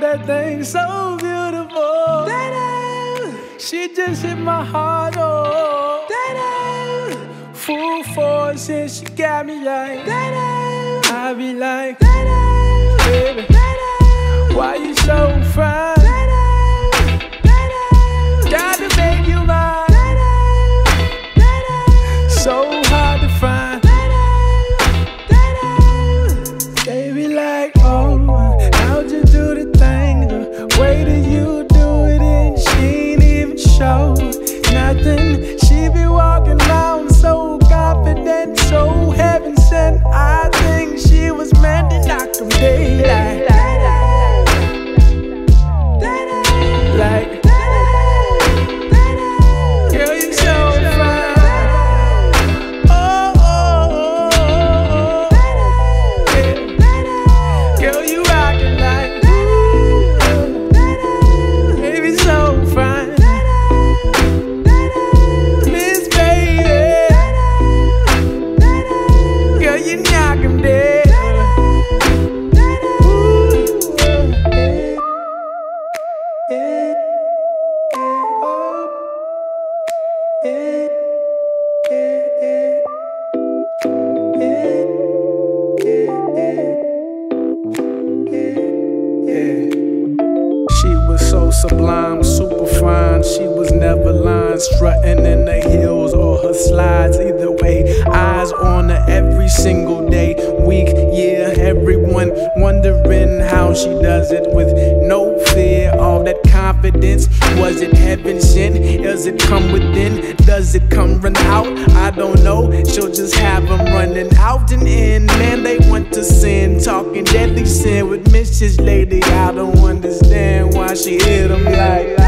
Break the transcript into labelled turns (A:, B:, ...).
A: that. Thing so beautiful. She just hit my heart, oh. Full force, and she got me like that. I be like, baby, why you so fine? She was never lying, strutting in the heels or her slides. Either way, eyes on her every single day, week, year. Everyone wondering how she does it with no fear. All that confidence. Was it heaven sent? Does it come within? Does it come run out? I don't know. She'll just have them running out and in. Man, they want to sin. Talking deadly sin with Mrs. Lady. I don't understand why she hit them. Like.